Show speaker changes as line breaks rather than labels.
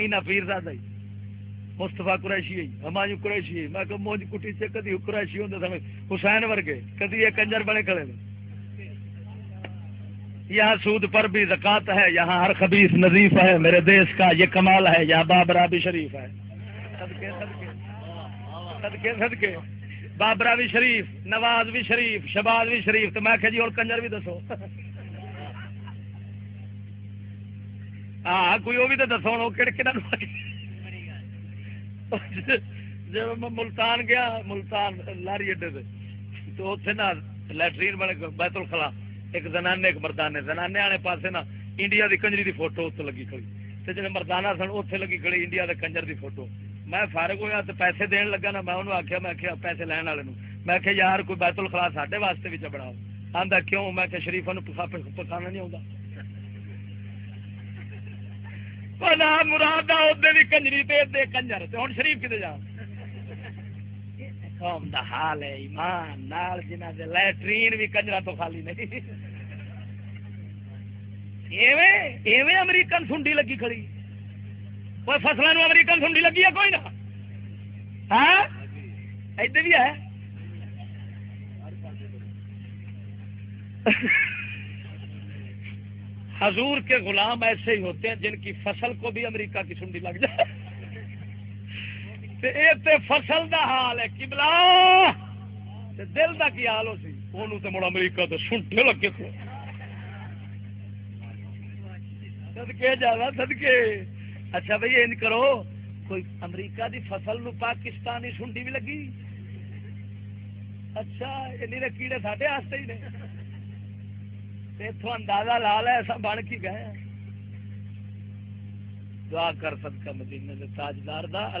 مینا پیر زادہ ہی مصطفیٰ قریشی ہے ہمایوں قریشی ہے میں کہ موج کٹی سے کدی قریشی ہوندا سمجھ حسین ورگے، کدی یہ کنجر بنے کھڑے نے۔ یہاں سود پر بھی زکات ہے، یہاں ہر خبیث نظیف ہے، میرے دیش کا یہ کمال ہے، یہاں بابرا بھی شریف ہے۔ صدقے صدقے۔ صدقے صدقے۔ بابرا بھی شریف، نواز بھی شریف شباز بھی شریف، تو میں کہ جی اور کنجر بھی دسو۔ ہاں کوئی وہ بھی تو دسو ہوں کہڑے کہڑا جب میں ملتان گیا ملتان لاری اڈے سے تو اتنے نا لٹرین بنے بیت الخلا ایک زنانے ایک مردانے زنانے والے پاسے نا انڈیا دی کنجری دی فوٹو اتنے لگی کھڑی تے جڑے مردانہ سن اتنے لگی کھڑی انڈیا دے کنجر دی فوٹو میں فارغ ہویا تو پیسے دین لگا نا میں انہوں آخیا میں آخیا پیسے لین والے نوں میں آخیا یار کوئی بیت الخلا ساڈے واسطے بھی چبڑا آندا کیوں میں کہ شریفا نو پکانا نہیں آਉਂدا پنا مراد ادے بھی کنجری تے دے کنجر تے ہن شریف کتے جا قوم دا حال ہے ایمان نال جنہ دے لیٹرین بھی کنجرا تو خالی نہیں ایویں ایویں امریکن سنڈی لگی کھڑی کوئی فصلوں نو امریکن سنڈی لگی ہے کوئی نہ ہاں ادھر بھی ہے حضور کے غلام ایسے ہی ہوتے ہیں جن کی فصل کو بھی امریکہ کی سنڈی لگ جائے۔ تے اے تے فصل دا حال ہے کبلا تے دل دا کی حال ہو سی؟ اونوں تے مڑ امریکہ تے سنٹے لگے تھے۔ صدقے جاوا صدقے۔ اچھا بھئی ان کرو، کوئی امریکہ دی فصل نو پاکستانی سنڈی بھی لگی؟ اچھا یہ کیڑے ساڈے واسطے ہی نے۔ اتوں اندازہ لا لیا ایسا بن کی گئے دعا کر صدقہ مدینے دے تاجدار دا۔